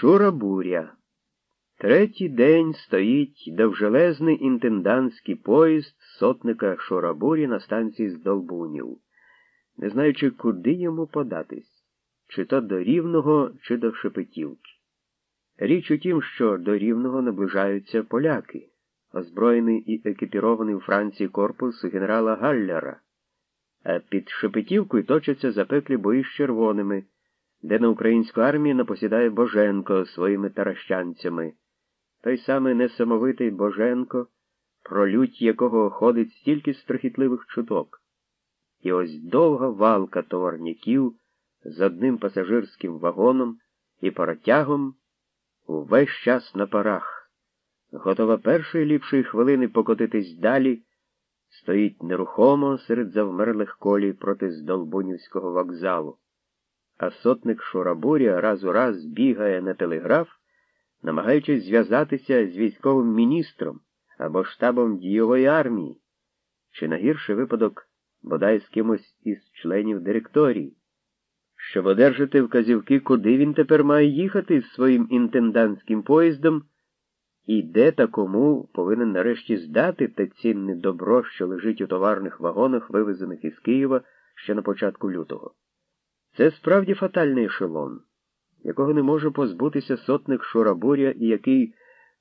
Шура буря. Третій день стоїть довжелезний інтендантський поїзд сотника Шурабурі на станції Здолбунів, не знаючи, куди йому податись, чи то до Рівного, чи до Шепетівки. Річ у тім, що до Рівного наближаються поляки, озброєний і екіпірований у Франції корпус генерала Галлера, а під Шепетівкою точаться запеклі бої з червоними де на українську армію напосідає Боженко своїми таращанцями, той самий несамовитий Боженко, про лють якого ходить стільки страхітливих чуток. І ось довга валка товарняків з одним пасажирським вагоном і паротягом увесь час на парах, готова першої ліпшої хвилини покотитись далі, стоїть нерухомо серед завмерлих колій проти Здолбунівського вокзалу а сотник Шурабуря раз у раз бігає на телеграф, намагаючись зв'язатися з військовим міністром або штабом дієвої армії, чи на гірший випадок бодай з кимось із членів директорії, щоб одержати вказівки, куди він тепер має їхати з своїм інтендантським поїздом і де та кому повинен нарешті здати те цінне добро, що лежить у товарних вагонах, вивезених із Києва ще на початку лютого. Це справді фатальний ешелон, якого не може позбутися сотник Шурабуря і який,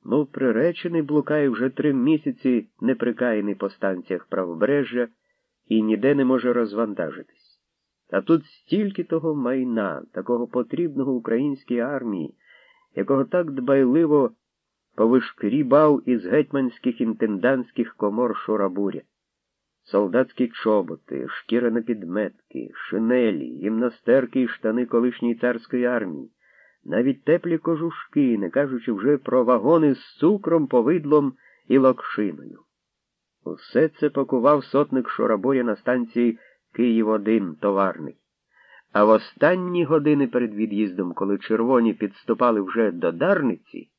мов приречений, блукає вже три місяці неприкаяний по станціях правобережжя і ніде не може розвантажитись. А тут стільки того майна, такого потрібного українській армії, якого так дбайливо повишкрібав із гетьманських інтендантських комор Шурабуря солдатські чоботи, шкіра на підметки, шинелі, гімнастерки і штани колишньої царської армії, навіть теплі кожушки, не кажучи вже про вагони з цукром, повидлом і локшиною. Усе це пакував сотник Шораборя на станції Київ 1 товарний. А в останні години перед від'їздом, коли червоні підступали вже до Дарниці,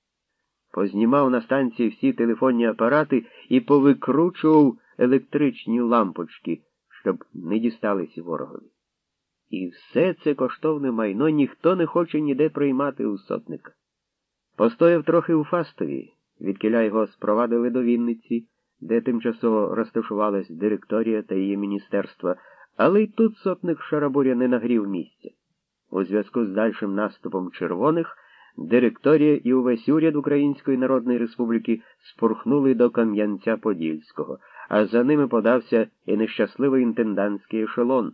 познімав на станції всі телефонні апарати і повикручував електричні лампочки, щоб не дісталися ворогові. І все це коштовне майно ніхто не хоче ніде приймати у сотника. Постояв трохи у Фастові, відкіля його спровадили до Вінниці, де тимчасово розташувалась директорія та її міністерства, але й тут сотник Шарабуря не нагрів місця. У зв'язку з дальшим наступом червоних директорія і увесь уряд Української Народної Республіки спорхнули до Кам'янця Подільського а за ними подався і нещасливий інтендантський ешелон.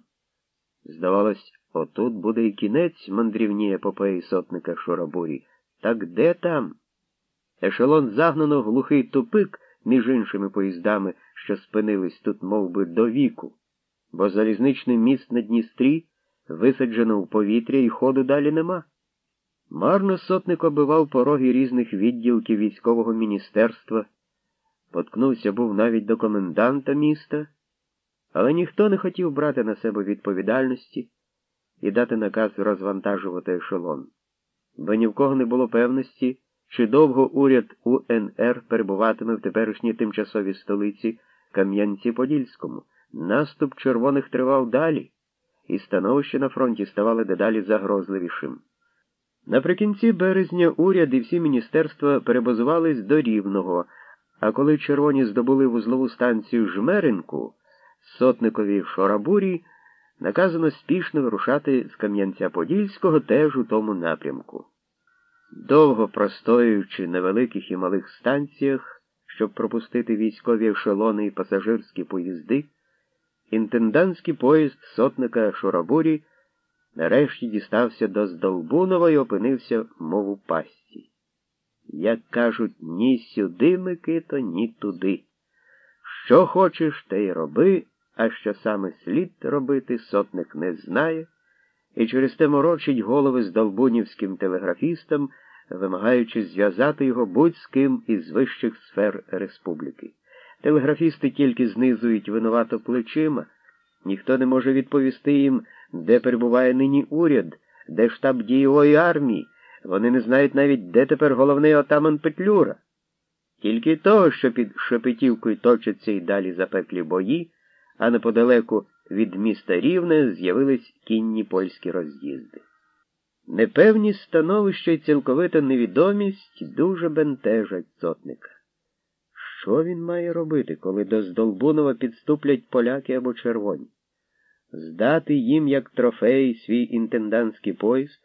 Здавалось, отут буде і кінець мандрівні епопеї сотника Шурабурі. Так де там? Ешелон загнано в глухий тупик між іншими поїздами, що спинились тут мов би, до віку, бо залізничний міст на Дністрі висаджено в повітря і ходу далі нема. Марно сотник обивав пороги різних відділків військового міністерства. Поткнувся був навіть до коменданта міста, але ніхто не хотів брати на себе відповідальності і дати наказ розвантажувати ешелон, бо ні в кого не було певності, чи довго уряд УНР перебуватиме в теперішній тимчасовій столиці Кам'янці-Подільському. Наступ червоних тривав далі, і становище на фронті ставало дедалі загрозливішим. Наприкінці березня уряд і всі міністерства перебазувались до Рівного. А коли червоні здобули вузлову станцію Жмеринку, сотникові Шорабурі наказано спішно вирушати з Кам'янця-Подільського теж у тому напрямку. Довго простоюючи на великих і малих станціях, щоб пропустити військові ешелони і пасажирські поїзди, інтендантський поїзд сотника Шорабурі нарешті дістався до Здолбунова і опинився, мов у пасті. Як кажуть, ні сюди, Микито, ні туди. Що хочеш, те й роби, а що саме слід робити, сотник не знає, і через те морочить голови з долбунівським телеграфістам, вимагаючи зв'язати його будь з ким із вищих сфер республіки. Телеграфісти тільки знизують винувато плечима, ніхто не може відповісти їм, де перебуває нині уряд, де штаб дієвої армії. Вони не знають навіть, де тепер головний отаман Петлюра. Тільки того, що під Шепетівкою точаться й далі запеклі бої, а неподалеку від міста Рівне з'явились кінні польські роз'їзди. Непевність становища і цілковита невідомість дуже бентежать сотника. Що він має робити, коли до Здолбунова підступлять поляки або червоні? Здати їм як трофей свій інтендантський поїзд,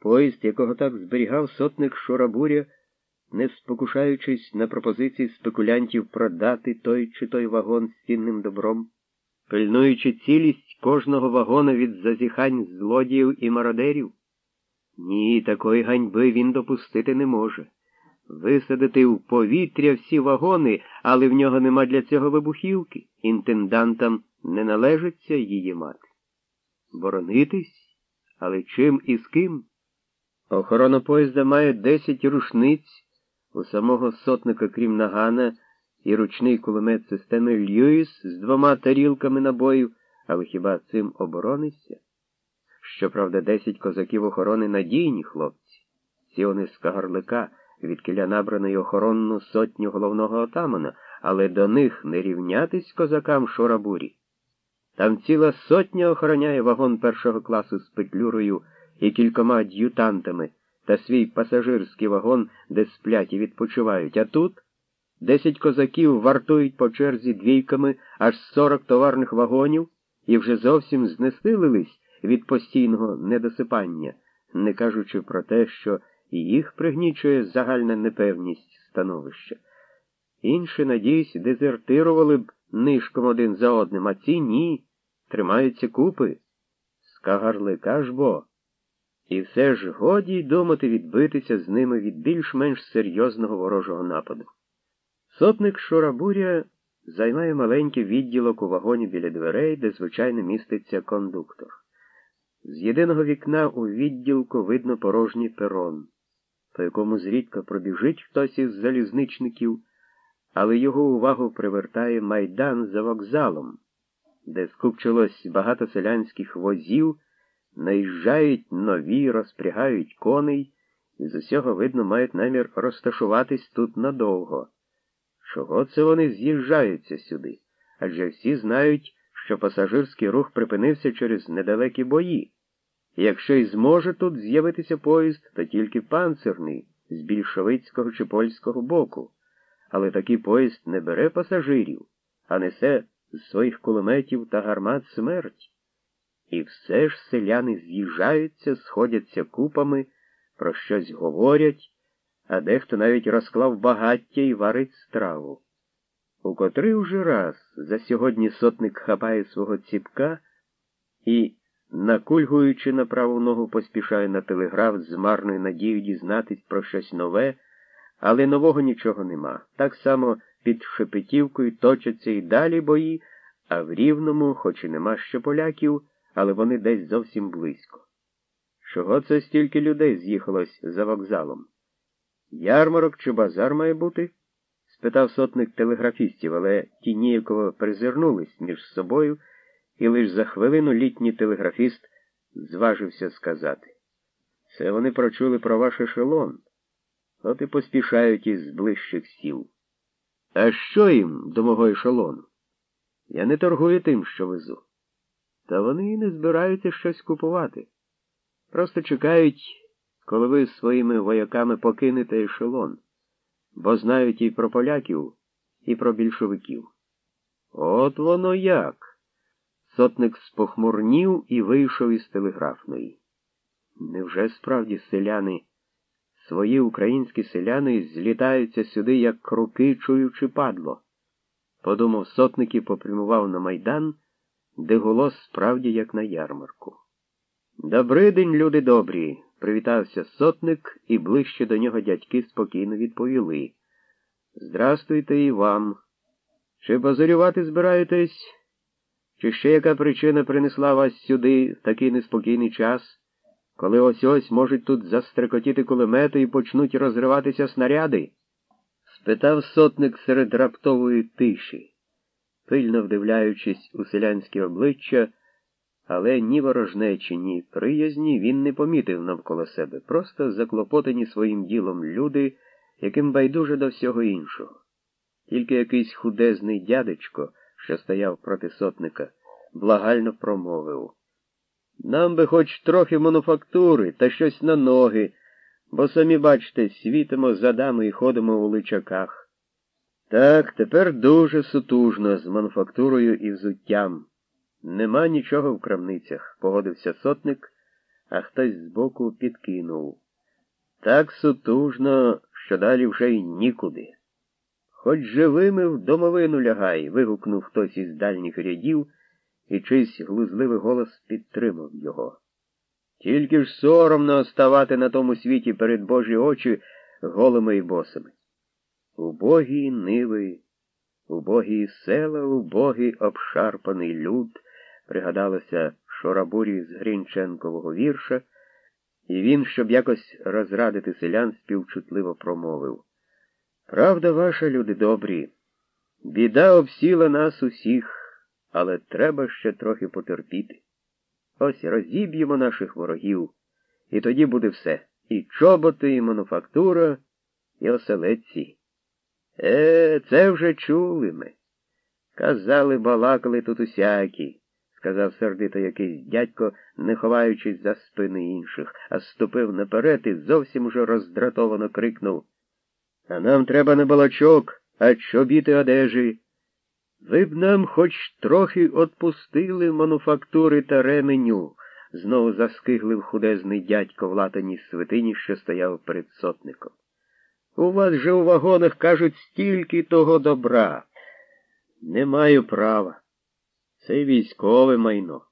поїзд, якого так зберігав сотник Шурабуря, не спокушаючись на пропозиції спекулянтів продати той чи той вагон з цінним добром, пильнуючи цілість кожного вагона від зазіхань злодіїв і мародерів? Ні, такої ганьби він допустити не може. Висадити в повітря всі вагони, але в нього нема для цього вибухівки. Інтендантам не належиться її мати. Боронитись? Але чим і з ким? Охорона поїзда має десять рушниць у самого сотника, крім нагана, і ручний кулемет системи Льюіс з двома тарілками набоїв, але хіба цим оборонишся? Щоправда, десять козаків охорони надійні хлопці. Ці вони з Кагарлика, відкиля набраної охоронну сотню головного отамана, але до них не рівнятись козакам шорабурі. Там ціла сотня охороняє вагон першого класу з петлюрою і кількома ад'ютантами та свій пасажирський вагон, де сплять і відпочивають. А тут десять козаків вартують по черзі двійками аж сорок товарних вагонів і вже зовсім знесилились від постійного недосипання, не кажучи про те, що їх пригнічує загальна непевність становища. Інші, надіюсь, дезертирували б нишком один за одним, а ці ні, тримаються купи. Скагарлика ж бо. І все ж годі й думати відбитися з ними від більш-менш серйозного ворожого нападу. Сотник Шурабуря займає маленький відділок у вагоні біля дверей, де звичайно міститься кондуктор. З єдиного вікна у відділку видно порожній перон, по якому зрідка пробіжить хтось із залізничників, але його увагу привертає майдан за вокзалом, де скупчилось багато селянських возів, наїжджають нові, розпрягають коней, і з усього, видно, мають намір розташуватись тут надовго. Чого це вони з'їжджаються сюди? Адже всі знають, що пасажирський рух припинився через недалекі бої. І якщо й зможе тут з'явитися поїзд, то тільки панцирний з більшовицького чи польського боку. Але такий поїзд не бере пасажирів, а несе з своїх кулеметів та гармат смерть. І все ж селяни з'їжджаються, сходяться купами, про щось говорять, а дехто навіть розклав багаття і варить страву. У котрий уже раз за сьогодні сотник хапає свого ціпка і, накульгуючи на праву ногу, поспішає на телеграф з марною надією дізнатись про щось нове, але нового нічого нема. Так само під Шепетівкою точаться і далі бої, а в Рівному, хоч і нема ще поляків, але вони десь зовсім близько. Чого це стільки людей з'їхалось за вокзалом? Ярмарок чи базар має бути? спитав сотник телеграфістів, але ті ніяково призирнулись між собою, і лиш за хвилину літній телеграфіст зважився сказати. Це вони прочули про ваш ешелон, от і поспішають із ближчих сіл. А що їм до мого ешелону? Я не торгую тим, що везу. Та вони і не збираються щось купувати. Просто чекають, коли ви своїми вояками покинете ешелон бо знають і про поляків, і про більшовиків. От воно як. Сотник спохмурнів і вийшов із телеграфної. Невже справді селяни, свої українські селяни злітаються сюди, як круки, чуючи падло? Подумав сотник і попрямував на майдан, де голос справді як на ярмарку. Добрий день, люди добрі. Привітався сотник, і ближче до нього дядьки спокійно відповіли. Здрастуйте і вам. Чи базарювати збираєтесь? Чи ще яка причина принесла вас сюди в такий неспокійний час, коли ось ось можуть тут застрекотіти кулемети і почнуть розриватися снаряди? спитав сотник серед раптової тиші, пильно вдивляючись у селянське обличчя але ні ворожнечі, ні приязні він не помітив навколо себе, просто заклопотані своїм ділом люди, яким байдуже до всього іншого. Тільки якийсь худезний дядечко, що стояв проти сотника, благально промовив Нам би хоч трохи мануфактури та щось на ноги, бо самі бачите, світимо задами і ходимо у личаках. Так, тепер дуже сутужно з мануфактурою і взуттям. Нема нічого в крамницях, погодився сотник, а хтось збоку підкинув. Так сутужно, що далі вже й нікуди. Хоч живими в домовину лягай, вигукнув хтось із дальніх рядів, і чийсь глузливий голос підтримав його. Тільки ж соромно оставати на тому світі перед Божі очі голими і босими. Убогі ниви, убогі села, убогий обшарпаний люд, пригадалося Шорабурі з Грінченкового вірша, і він, щоб якось розрадити селян, співчутливо промовив. Правда ваша, люди добрі, біда обсіла нас усіх, але треба ще трохи потерпіти. Ось розіб'ємо наших ворогів, і тоді буде все. І чоботи, і мануфактура, і оселедці. Е, це вже чули ми. Казали, балакали тут усякі, сказав сердито якийсь дядько, не ховаючись за спини інших, а ступив наперед і зовсім уже роздратовано крикнув. А нам треба не балачок, а чобіти одежі. Ви б нам хоч трохи отпустили мануфактури та ременю, знову заскиглив худезний дядько в латаній святині, що стояв перед сотником. У вас же у вагонах кажуть стільки того добра. Не маю права. Це військове майно.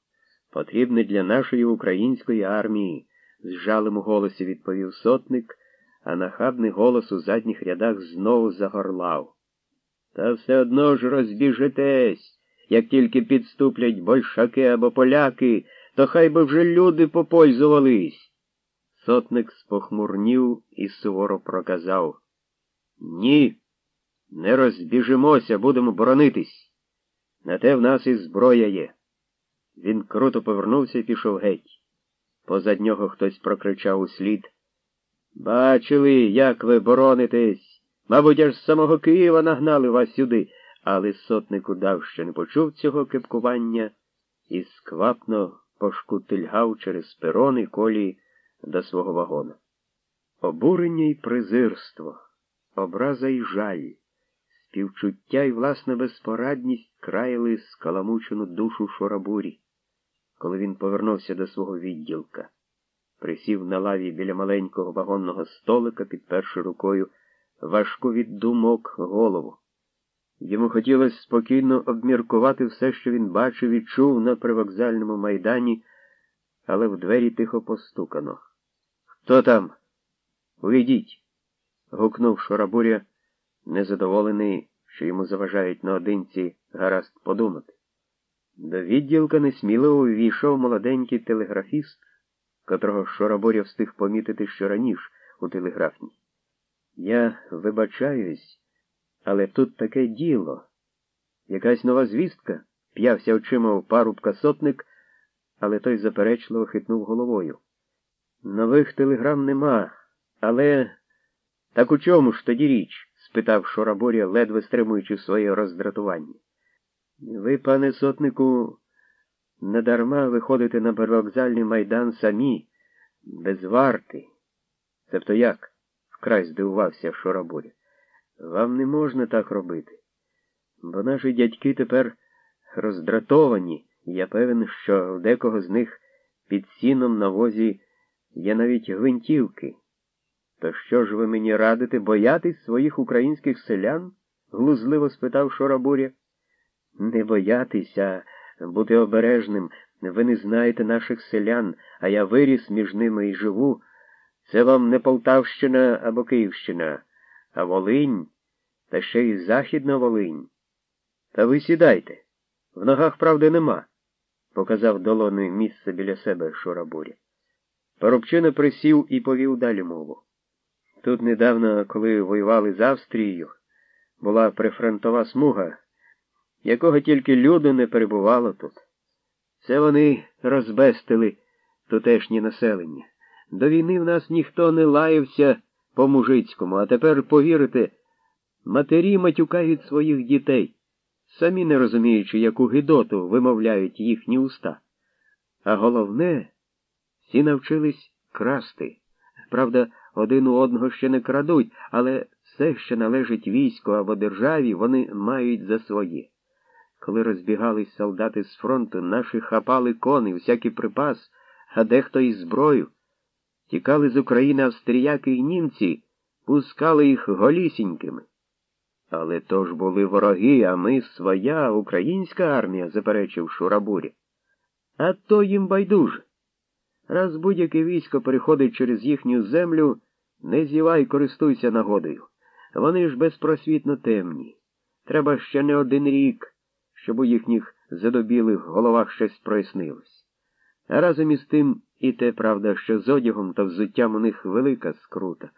Потрібне для нашої української армії, з жалем у голосі відповів сотник, а нахабний голос у задніх рядах знову загорлав. Та все одно ж розбіжитесь, як тільки підступлять большаки або поляки, то хай би вже люди попользувались. Сотник спохмурнів і суворо проказав. Ні, не розбіжимося, будемо боронитись. На те в нас і зброя є. Він круто повернувся і пішов геть. Позад нього хтось прокричав услід. Бачили, як ви боронитесь. Мабуть, аж з самого Києва нагнали вас сюди, але сотник удав, що не почув цього кипкування і сквапно пошкутильгав через перони колії до свого вагона. Обурення й презирство, образа й жаль, співчуття й власна безпорадність краяли скаламучену душу шорабурі, коли він повернувся до свого відділка, присів на лаві біля маленького вагонного столика, підперши рукою важку від думок голову. Йому хотілося спокійно обміркувати все, що він бачив і чув на привокзальному майдані, але в двері тихо постукано. Хто там? Увійдіть. гукнув Шорабуря, незадоволений, що йому заважають наодинці гаразд подумати. До відділка несміливо увійшов молоденький телеграфіст, котрого Шорабуря встиг помітити що раніше у телеграфній. Я вибачаюсь, але тут таке діло. Якась нова звістка, п'явся очима в парубка сотник, але той заперечливо хитнув головою. Нових телеграм нема, але так у чому ж тоді річ? спитав Шораборя, ледве стримуючи своє роздратування. Ви, пане сотнику, недарма виходите на первокзальний майдан самі, без варти. Цебто як? Вкрай здивувався Шорабуря. Вам не можна так робити, бо наші дядьки тепер роздратовані, і я певен, що в декого з них під сіном на возі є навіть гвинтівки. То що ж ви мені радите боятись своїх українських селян? глузливо спитав Шорабуря. Не боятися, бути обережним. Ви не знаєте наших селян, а я виріс між ними і живу. Це вам не Полтавщина або Київщина, а Волинь, та ще й Західна Волинь. Та ви сідайте. В ногах правди нема, показав долоною місце біля себе Шорабуря. Парубчина присів і повів далі мову. Тут недавно, коли воювали з Австрією, була прифронтова смуга, якого тільки люду не перебувало тут. Це вони розбестили тутешнє населення. До війни в нас ніхто не лаявся по мужицькому, а тепер, повірите, матері матюкають своїх дітей, самі не розуміючи, яку гидоту вимовляють їхні уста. А головне, всі навчились красти. Правда, один у одного ще не крадуть, але все, що належить війську або державі, вони мають за своє. Коли розбігались солдати з фронту, наші хапали кони, всякий припас, а дехто і зброю. Тікали з України австріяки і німці, пускали їх голісінькими. Але то ж були вороги, а ми своя українська армія, заперечив Шурабурі. А то їм байдуже. Раз будь-яке військо переходить через їхню землю, не зівай, користуйся нагодою. Вони ж безпросвітно темні. Треба ще не один рік, щоб у їхніх задобілих головах щось прояснилось. А разом із тим і те правда, що з одягом та взуттям у них велика скрута.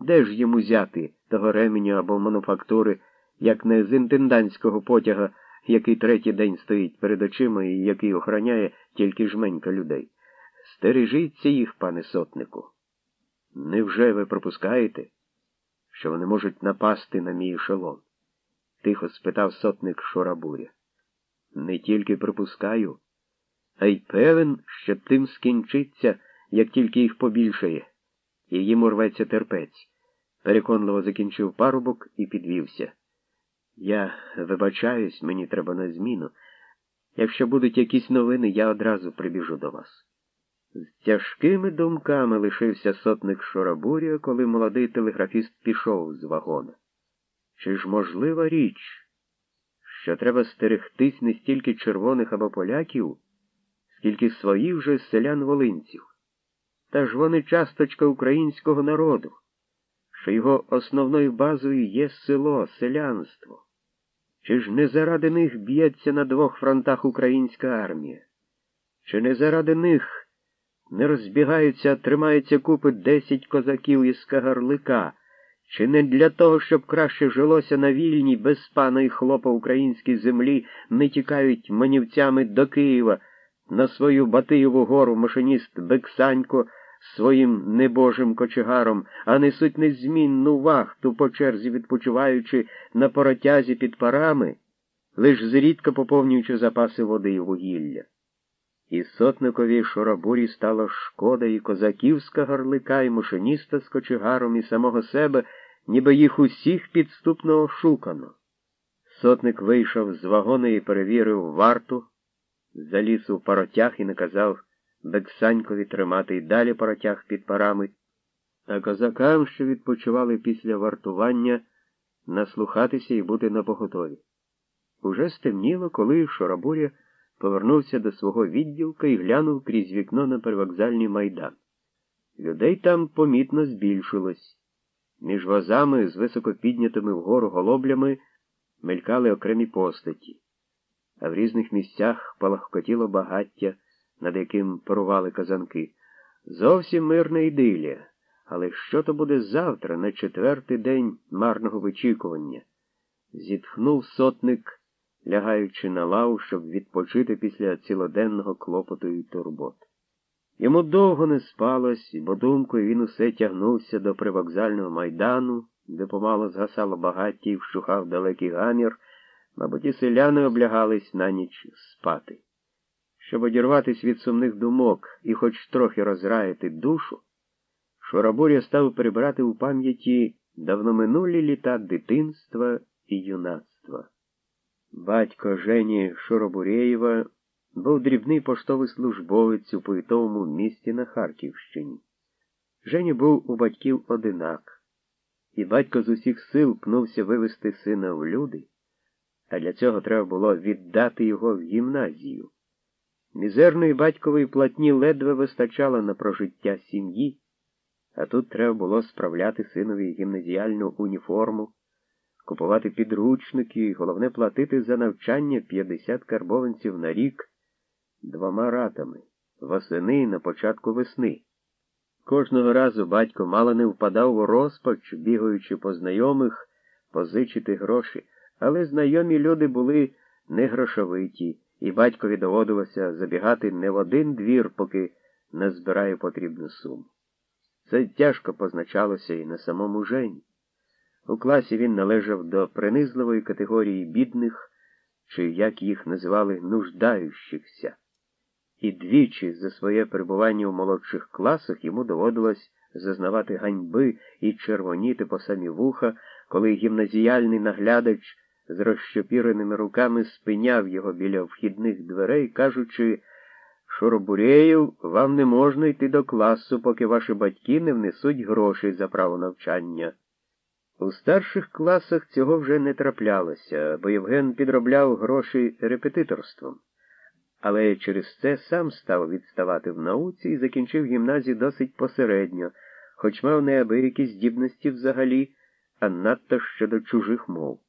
Де ж їм узяти того ременю або мануфактури, як не з інтендантського потяга, який третій день стоїть перед очима і який охороняє тільки жменька людей? Стережіться їх, пане сотнику. Невже ви пропускаєте, що вони можуть напасти на мій ешелон? тихо спитав сотник Шорабуря. Не тільки припускаю, а й певен, що тим скінчиться, як тільки їх побільшає, і їм урветься терпець. Переконливо закінчив парубок і підвівся. Я вибачаюсь, мені треба на зміну. Якщо будуть якісь новини, я одразу прибіжу до вас. З тяжкими думками лишився сотник Шорабурія, коли молодий телеграфіст пішов з вагона. Чи ж можлива річ, що треба стерегтись не стільки червоних або поляків, скільки своїх же селян волинців? Та ж вони часточка українського народу, що його основною базою є село, селянство. Чи ж не заради них б'ється на двох фронтах українська армія? Чи не заради них? Не розбігаються, тримаються купи десять козаків із Кагарлика, чи не для того, щоб краще жилося на вільній, без пана і хлопа українській землі, не тікають манівцями до Києва на свою Батиєву гору машиніст Бексанько своїм небожим кочегаром, а несуть незмінну вахту по черзі відпочиваючи на поротязі під парами, лиш зрідка поповнюючи запаси води і вугілля. І сотникові шоробурі стало шкода і козаківська горлика, і мушеніста з кочегаром, і самого себе, ніби їх усіх підступно ошукано. Сотник вийшов з вагона і перевірив варту, заліз у паротяг і наказав Бексанькові тримати й далі паротяг під парами, а козакам, що відпочивали після вартування, наслухатися і бути напоготові. Уже стемніло, коли Шоробуря повернувся до свого відділка і глянув крізь вікно на перевокзальний майдан. Людей там помітно збільшилось. Між возами з високо піднятими вгору голоблями мелькали окремі постаті, а в різних місцях палахкотіло багаття, над яким парували казанки. Зовсім мирна ідилія. Але що то буде завтра, на четвертий день марного вичікування? Зітхнув сотник лягаючи на лаву, щоб відпочити після цілоденного клопоту і турбот. Йому довго не спалось, бо думкою він усе тягнувся до привокзального майдану, де помало згасало багаття і вщухав далекий гамір, мабуть, і селяни облягались на ніч спати. Щоб одірватися від сумних думок і хоч трохи розраяти душу, Шорабуря став прибирати у пам'яті давноминулі літа дитинства і юнацтва. Батько Жені Шоробурєєва був дрібний поштовий службовець у повітовому місті на Харківщині. Жені був у батьків одинак, і батько з усіх сил пнувся вивести сина в люди, а для цього треба було віддати його в гімназію. Мізерної батькової платні ледве вистачало на прожиття сім'ї, а тут треба було справляти синові гімназіальну уніформу купувати підручники і головне платити за навчання 50 карбованців на рік двома ратами восени на початку весни. Кожного разу батько мало не впадав у розпач, бігаючи по знайомих, позичити гроші, але знайомі люди були не грошовиті, і батькові доводилося забігати не в один двір, поки не збирає потрібну суму. Це тяжко позначалося і на самому Жені. У класі він належав до принизливої категорії бідних, чи, як їх називали, нуждаючихся. і двічі за своє перебування у молодших класах йому доводилось зазнавати ганьби і червоніти по самі вуха, коли гімназіальний наглядач з розщопіреними руками спиняв його біля вхідних дверей, кажучи, Шуробуреїв, вам не можна йти до класу, поки ваші батьки не внесуть грошей за право навчання. У старших класах цього вже не траплялося, бо Євген підробляв гроші репетиторством, але через це сам став відставати в науці і закінчив гімназію досить посередньо, хоч мав неабиякі здібності взагалі, а надто щодо чужих мов.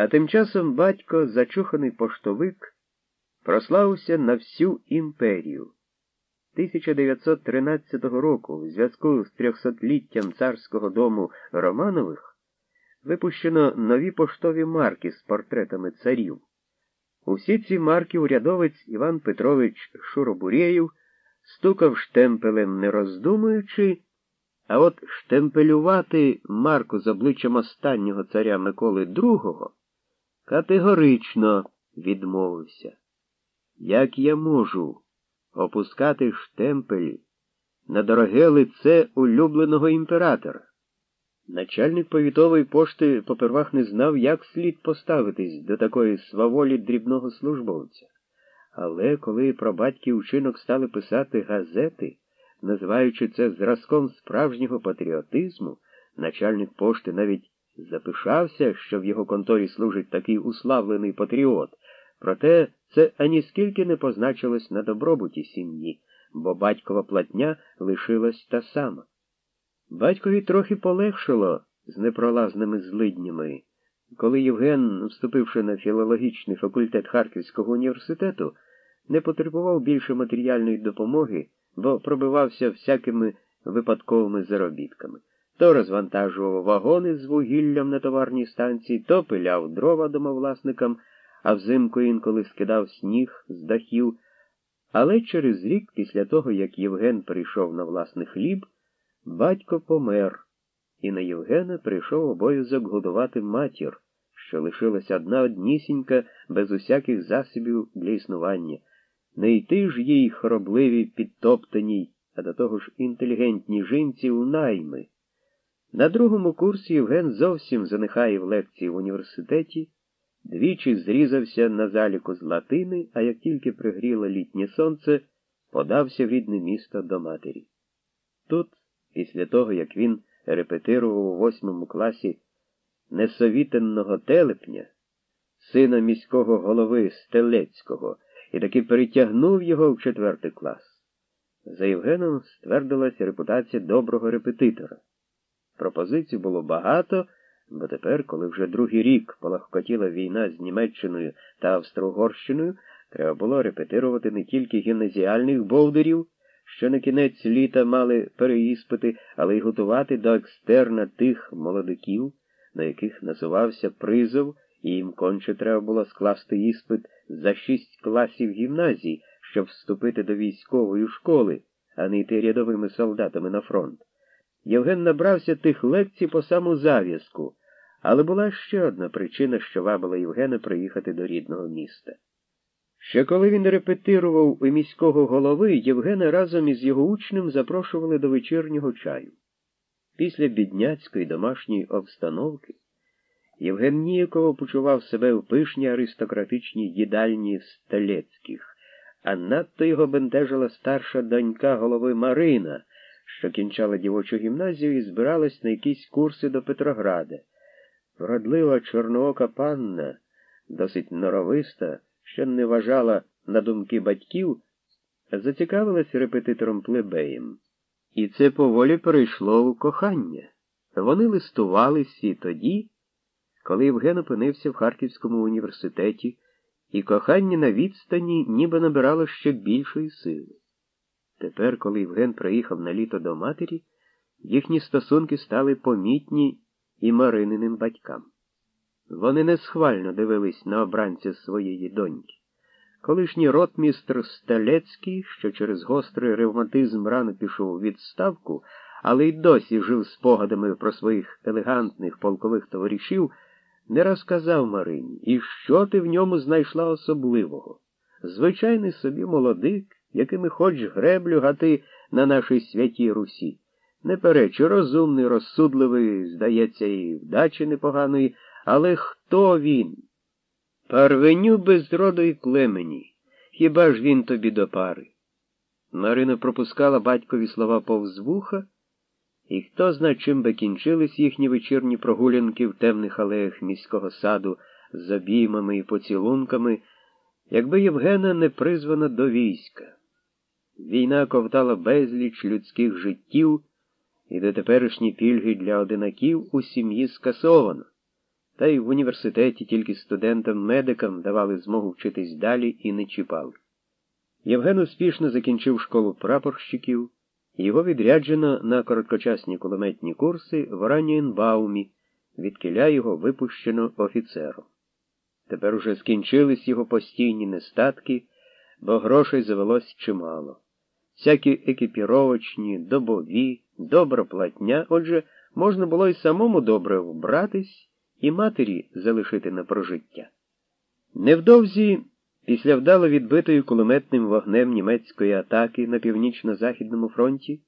А тим часом батько, зачуханий поштовик, прославився на всю імперію. 1913 року, в зв'язку з трьохсотліттям царського дому Романових, випущено нові поштові марки з портретами царів. Усі ці марки урядовець Іван Петрович Шуробурєєв стукав штемпелем, не роздумуючи, а от штемпелювати марку з обличчям останнього царя Миколи II категорично відмовився. Як я можу опускати штемпель на дороге лице улюбленого імператора? Начальник повітової пошти попервах не знав, як слід поставитись до такої сваволі дрібного службовця. Але коли про батьків учинок стали писати газети, називаючи це зразком справжнього патріотизму, начальник пошти навіть запишався, що в його конторі служить такий уславлений патріот, проте це аніскільки не позначилось на добробуті сім'ї, бо батькова платня лишилась та сама. Батькові трохи полегшило з непролазними злиднями. Коли Євген, вступивши на філологічний факультет Харківського університету, не потребував більше матеріальної допомоги, бо пробивався всякими випадковими заробітками. То розвантажував вагони з вугіллям на товарній станції, то пиляв дрова домовласникам, а взимку інколи скидав сніг з дахів. Але через рік, після того, як Євген прийшов на власний хліб, батько помер, і на Євгена прийшов обов'язок годувати матір, що лишилася одна однісінька, без усяких засобів для існування. Не йти ж їй хоробливій, підтоптаній, а до того ж інтелігентній жінці у найми. На другому курсі Євген зовсім занихає в лекції в університеті, двічі зрізався на заліку з латини, а як тільки пригріло літнє сонце, подався в рідне місто до матері. Тут, після того, як він репетирував у восьмому класі несовітенного телепня, сина міського голови Стелецького, і таки перетягнув його в четвертий клас. За Євгеном ствердилася репутація доброго репетитора. Пропозицій було багато, бо тепер, коли вже другий рік полагкотіла війна з Німеччиною та Австро-Угорщиною, треба було репетирувати не тільки гімназіальних бовдерів, що на кінець літа мали переіспити, але й готувати до екстерна тих молодиків, на яких насувався призов, і їм конче треба було скласти іспит за шість класів гімназії, щоб вступити до військової школи, а не йти рядовими солдатами на фронт. Євген набрався тих лекцій по саму зав'язку, але була ще одна причина, що вабила Євгена приїхати до рідного міста. Ще коли він репетирував у міського голови, Євгена разом із його учнем запрошували до вечірнього чаю. Після бідняцької домашньої обстановки Євген ніяково почував себе в пишній аристократичній їдальні столецьких, а надто його бентежила старша донька голови Марина що кінчала дівочу гімназію і збиралась на якісь курси до Петрограда. Вродлива чорноока панна, досить норовиста, що не вважала на думки батьків, зацікавилась репетитором плебеєм. І це поволі перейшло у кохання. Вони листувались і тоді, коли Євген опинився в Харківському університеті, і кохання на відстані ніби набирало ще більшої сили. Тепер, коли Євген приїхав на літо до матері, їхні стосунки стали помітні і Марининим батькам. Вони несхвально дивились на обранця своєї доньки. Колишній ротмістр Сталецький, що через гострий ревматизм рано пішов у відставку, але й досі жив спогадами про своїх елегантних полкових товаришів, не розказав Марині, і що ти в ньому знайшла особливого. Звичайний собі молодик якими хоч греблю гати на нашій святій Русі. Не перечу, розумний, розсудливий, здається, і вдачі непоганої, але хто він? Парвеню без роду і племені. Хіба ж він тобі до пари? Марина пропускала батькові слова повз вуха, і хто зна, чим би кінчились їхні вечірні прогулянки в темних алеях міського саду з обіймами і поцілунками, якби Євгена не призвана до війська. Війна ковтала безліч людських життів, і дотеперішні пільги для одинаків у сім'ї скасовано, та й в університеті тільки студентам-медикам давали змогу вчитись далі і не чіпали. Євген успішно закінчив школу прапорщиків, його відряджено на короткочасні кулеметні курси в Оранієнбаумі, відкиля його випущено офіцером. Тепер уже скінчились його постійні нестатки, бо грошей завелось чимало. Всякі екіпіровочні, добові, добра платня, отже, можна було й самому добре вбратись і матері залишити на прожиття. Невдовзі, після вдало відбитої кулеметним вогнем німецької атаки на північно-західному фронті,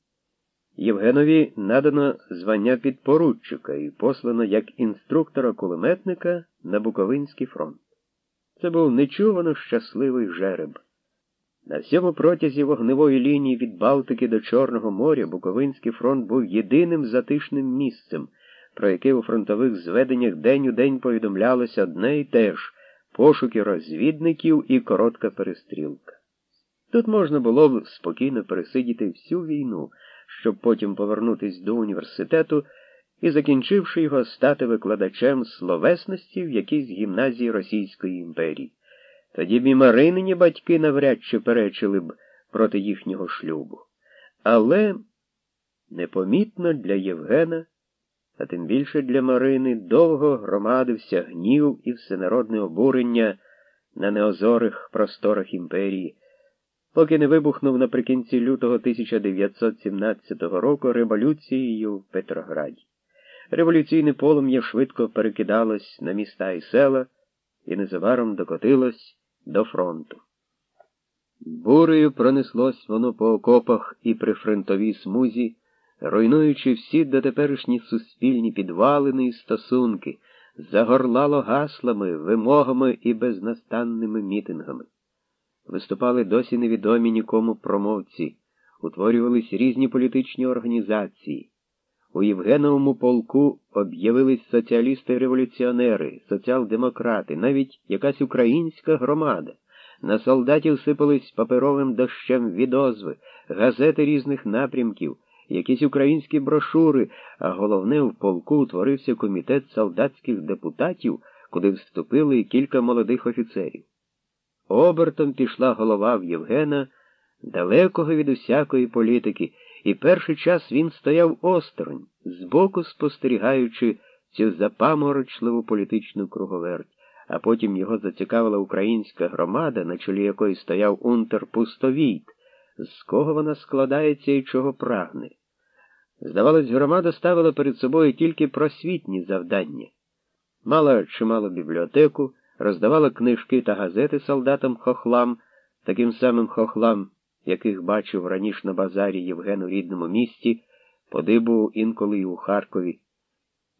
Євгенові надано звання підпоручика і послано як інструктора-кулеметника на Буковинський фронт. Це був нечувано щасливий жереб. На всьому протязі вогневої лінії від Балтики до Чорного моря Буковинський фронт був єдиним затишним місцем, про яке у фронтових зведеннях день у день повідомлялося одне і те ж пошуки розвідників і коротка перестрілка. Тут можна було б спокійно пересидіти всю війну, щоб потім повернутися до університету і, закінчивши його, стати викладачем словесності в якійсь гімназії Російської імперії. Тоді б і Маринині батьки навряд чи перечили б проти їхнього шлюбу. Але непомітно для Євгена, а тим більше для Марини, довго громадився гнів і всенародне обурення на неозорих просторах імперії, поки не вибухнув наприкінці лютого 1917 року революцією в Петрограді. Революційне полум'я швидко перекидалось на міста і села і незабаром докотилось до фронту. Бурею пронеслось воно по окопах і при фронтовій смузі, руйнуючи всі дотеперішні суспільні підвалини і стосунки, загорлало гаслами, вимогами і безнастанними мітингами. Виступали досі невідомі нікому промовці, утворювались різні політичні організації. У Євгеновому полку об'явились соціалісти-революціонери, соціал-демократи, навіть якась українська громада. На солдатів сипались паперовим дощем відозви, газети різних напрямків, якісь українські брошури, а головне в полку утворився комітет солдатських депутатів, куди вступили кілька молодих офіцерів. Обертом пішла голова в Євгена, далекого від усякої політики і перший час він стояв осторонь, збоку спостерігаючи цю запаморочливу політичну круговерть, а потім його зацікавила українська громада, на чолі якої стояв унтер Пустовійт, з кого вона складається і чого прагне. Здавалось, громада ставила перед собою тільки просвітні завдання. Мала чимало бібліотеку, роздавала книжки та газети солдатам хохлам, таким самим хохлам, яких бачив раніше на базарі Євген у рідному місті, подибу інколи й у Харкові.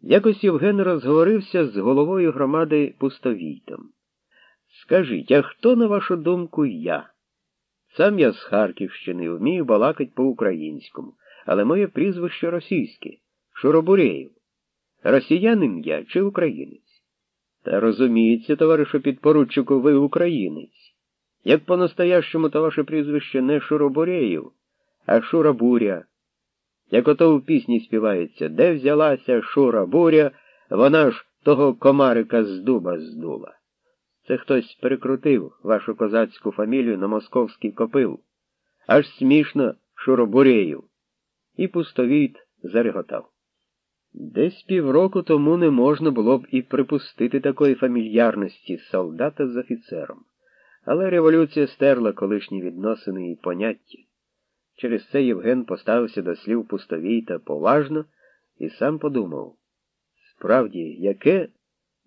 Якось Євген розговорився з головою громади пустовійтом. Скажіть, а хто, на вашу думку, я? Сам я з Харківщини вмію балакать по-українському, але моє прізвище російське Шуробуреєв. Росіянин я чи українець? Та розуміється, товаришу підпоручику, ви українець. Як по-настоящему то ваше прізвище не Шуробуреїв, а Шурабуря. Як ото в пісні співається, де взялася Шура буря, вона ж того комарика з дуба здула. Це хтось перекрутив вашу козацьку фамілію на московський копил. Аж смішно Шуробуреїв. І пустовіт зареготав. Десь півроку тому не можна було б і припустити такої фамільярності солдата з офіцером. Але революція стерла колишні відносини і поняття. Через це Євген поставився до слів пустовій та поважно і сам подумав справді, яке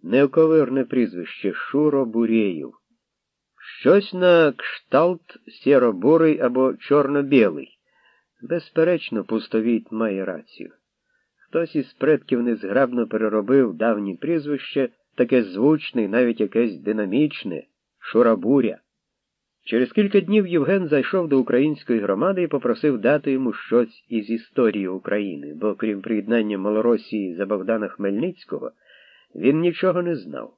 неоковирне прізвище Шуро Бурєєв. Щось на кшталт сіро-бурий або чорно-білий. Безперечно, пустовіт має рацію. Хтось із предків незграбно переробив давні прізвище, таке звучне навіть якесь динамічне Шурабуря. Через кілька днів Євген зайшов до української громади і попросив дати йому щось із історії України, бо крім приєднання Малоросії за Богдана Хмельницького, він нічого не знав.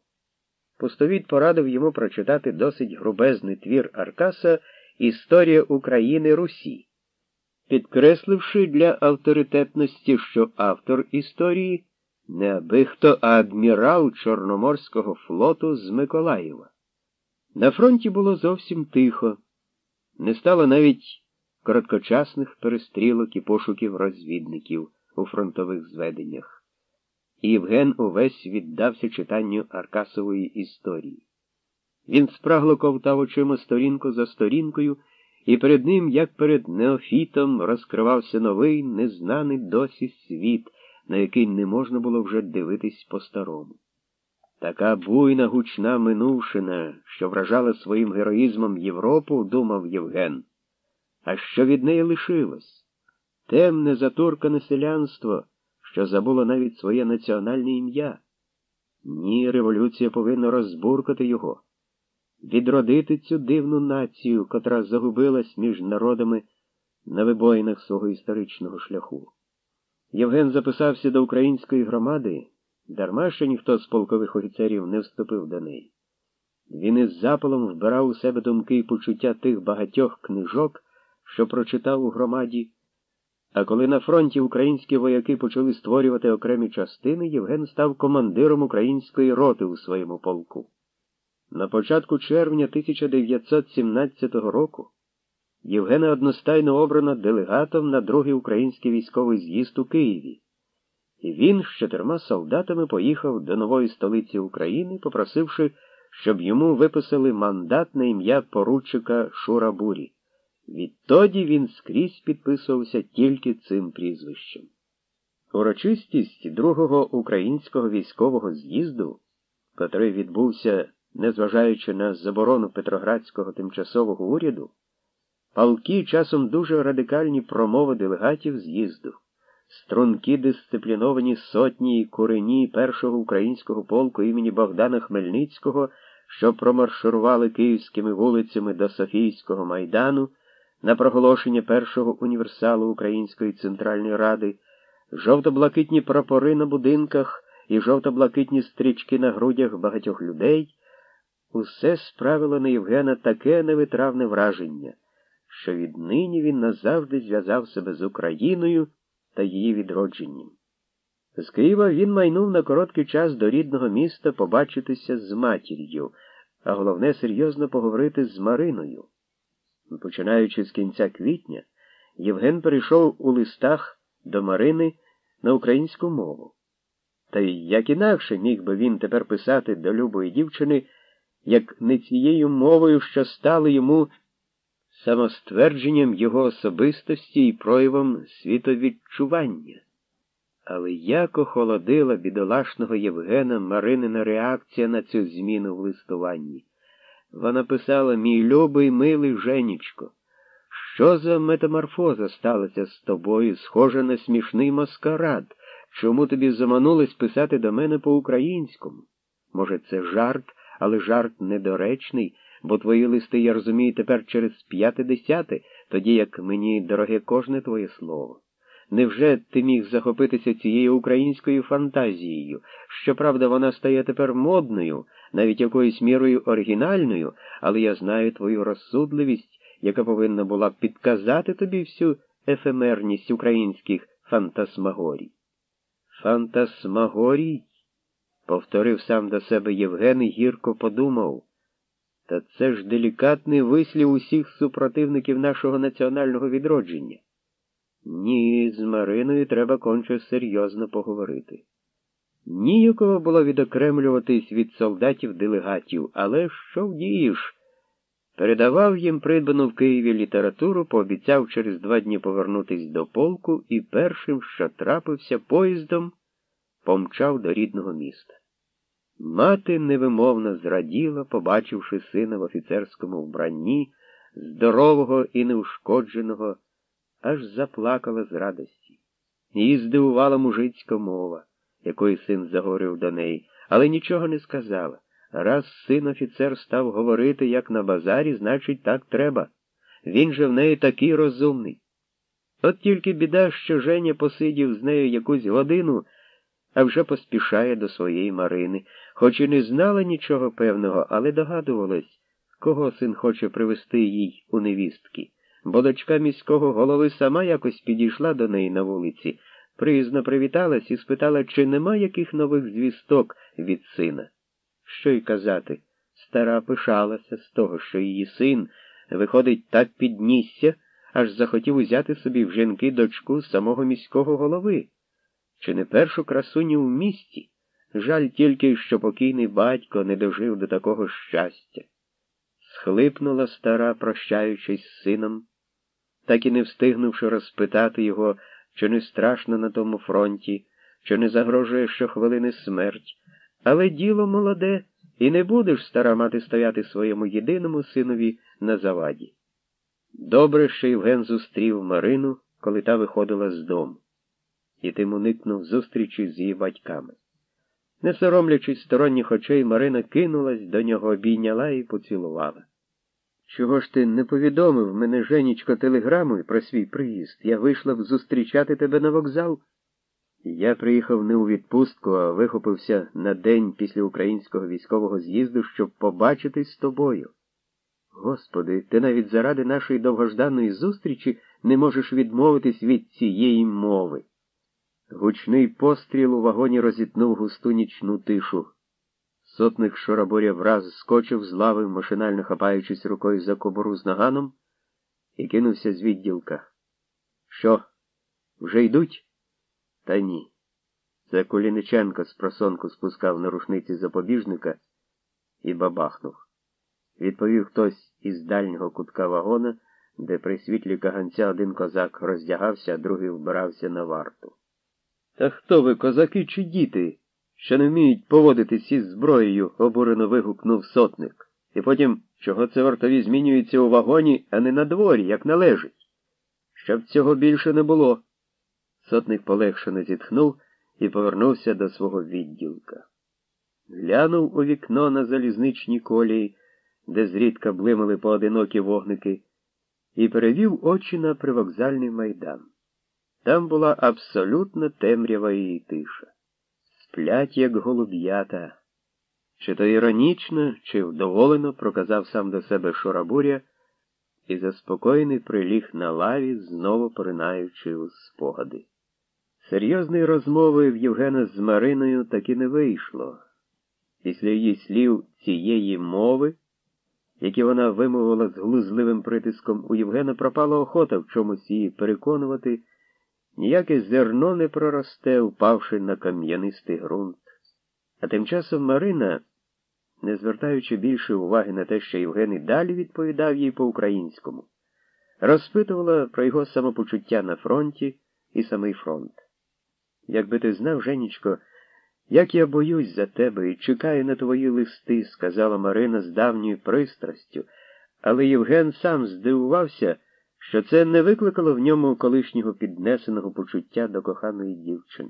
Пустовід порадив йому прочитати досить грубезний твір Аркаса Історія України Русі, підкресливши для авторитетності, що автор історії не аби хто, а адмірал Чорноморського флоту з Миколаєва. На фронті було зовсім тихо, не стало навіть короткочасних перестрілок і пошуків розвідників у фронтових зведеннях. І Євген увесь віддався читанню Аркасової історії. Він спрагло ковтав очима сторінку за сторінкою, і перед ним, як перед Неофітом, розкривався новий, незнаний досі світ, на який не можна було вже дивитись по-старому. Така буйна гучна минувшина, що вражала своїм героїзмом Європу, думав Євген. А що від неї лишилось? Темне затуркане селянство, що забуло навіть своє національне ім'я. Ні, революція повинна розбуркати його, відродити цю дивну націю, котра загубилась між народами на вибоїнах свого історичного шляху. Євген записався до української громади. Дарма що ніхто з полкових офіцерів не вступив до неї. Він із запалом вбирав у себе думки і почуття тих багатьох книжок, що прочитав у громаді. А коли на фронті українські вояки почали створювати окремі частини, Євген став командиром української роти у своєму полку. На початку червня 1917 року Євгена одностайно обрано делегатом на другий український військовий з'їзд у Києві і він з чотирма солдатами поїхав до нової столиці України, попросивши, щоб йому виписали мандат на ім'я поручика Шурабурі. Відтоді він скрізь підписувався тільки цим прізвищем. Урочистість другого українського військового з'їзду, котрий відбувся, незважаючи на заборону Петроградського тимчасового уряду, палки часом дуже радикальні промови делегатів з'їзду струнки дисципліновані сотні і курені першого українського полку імені Богдана Хмельницького, що промаршурували київськими вулицями до Софійського майдану на проголошення першого універсалу Української Центральної Ради, жовто-блакитні прапори на будинках і жовто-блакитні стрічки на грудях багатьох людей, усе справило на Євгена таке невитравне враження, що віднині він назавжди зв'язав себе з Україною та її відродженням. З Києва він майнув на короткий час до рідного міста побачитися з матір'ю, а головне серйозно поговорити з Мариною. Починаючи з кінця квітня, Євген перейшов у листах до Марини на українську мову. Та й як інакше міг би він тепер писати до любої дівчини, як не цією мовою, що стали йому самоствердженням його особистості і проявом світовідчування. Але як охолодила бідолашного Євгена Маринина реакція на цю зміну в листуванні. Вона писала мій любий милий Женічко, що за метаморфоза сталася з тобою, схожа на смішний маскарад? Чому тобі заманулось писати до мене по-українському? Може, це жарт, але жарт недоречний бо твої листи я розумію тепер через п'яте десяте, тоді як мені дороге кожне твоє слово. Невже ти міг захопитися цією українською фантазією? Щоправда, вона стає тепер модною, навіть якоюсь мірою оригінальною, але я знаю твою розсудливість, яка повинна була підказати тобі всю ефемерність українських фантасмагорій. Фантасмагорій? повторив сам до себе Євген і гірко подумав. Та це ж делікатний вислів усіх супротивників нашого національного відродження. Ні, з Мариною треба конче серйозно поговорити. Ніякого було відокремлюватись від солдатів-делегатів, але що вдієш? Передавав їм придбану в Києві літературу, пообіцяв через два дні повернутись до полку і першим, що трапився поїздом, помчав до рідного міста. Мати невимовно зраділа, побачивши сина в офіцерському вбранні, здорового і неушкодженого, аж заплакала з радості. Її здивувала мужицька мова, якою син заговорив до неї, але нічого не сказала. Раз син офіцер став говорити, як на базарі, значить, так треба. Він же в неї такий розумний. От тільки біда, що Женя посидів з нею якусь годину, а вже поспішає до своєї Марини, хоч і не знала нічого певного, але догадувалась, кого син хоче привезти їй у невістки, бо дочка міського голови сама якось підійшла до неї на вулиці, приязно привіталась і спитала, чи нема яких нових звісток від сина. Що й казати, стара пишалася з того, що її син, виходить, так піднісся, аж захотів узяти собі в жінки дочку самого міського голови. Чи не першу красуню в місті? Жаль тільки, що покійний батько не дожив до такого щастя. Схлипнула стара, прощаючись з сином, так і не встигнувши розпитати його, чи не страшно на тому фронті, чи не загрожує щохвилини смерть. Але діло молоде, і не будеш стара мати стояти своєму єдиному синові на заваді. Добре, що Євген зустрів Марину, коли та виходила з дому, і тим уникнув зустрічі з її батьками. Не соромлячись сторонніх очей, Марина кинулась до нього, обійняла і поцілувала. Чого ж ти не повідомив мене, Женічко, телеграмою про свій приїзд? Я вийшла б зустрічати тебе на вокзал. Я приїхав не у відпустку, а вихопився на день після українського військового з'їзду, щоб побачитись з тобою. Господи, ти навіть заради нашої довгожданої зустрічі не можеш відмовитись від цієї мови. Гучний постріл у вагоні розітнув густу нічну тишу. Сотник Шораборя враз скочив з лави, машинально хапаючись рукою за кобуру з наганом, і кинувся з відділка. Що, вже йдуть? Та ні. Це Коліниченко з просонку спускав на рушниці запобіжника і бабахнув. Відповів хтось із дальнього кутка вагона, де при світлі каганця один козак роздягався, а другий вбирався на варту. Та хто ви, козаки чи діти, що не вміють поводитись із зброєю? обурено вигукнув сотник. І потім, чого це вартові змінюються у вагоні, а не на дворі, як належить? Щоб цього більше не було. Сотник полегшено зітхнув і повернувся до свого відділка. Глянув у вікно на залізничній колії, де зрідка блимали поодинокі вогники, і перевів очі на привокзальний майдан. Там була абсолютно темрява і тиша. Сплять, як голуб'ята. Чи то іронічно, чи вдоволено проказав сам до себе Шорабуря і заспокоєний приліг на лаві, знову поринаючи у спогади. Серйозної розмови в Євгена з Мариною таки не вийшло. Після її слів цієї мови, які вона вимовила з глузливим притиском, у Євгена пропала охота в чомусь її переконувати, ніяке зерно не проросте, впавши на кам'янистий ґрунт. А тим часом Марина, не звертаючи більше уваги на те, що Євген і далі відповідав їй по-українському, розпитувала про його самопочуття на фронті і самий фронт. Якби ти знав, Женічко, як я боюсь за тебе і чекаю на твої листи, сказала Марина з давньою пристрастю, але Євген сам здивувався, що це не викликало в ньому колишнього піднесеного почуття до коханої дівчини.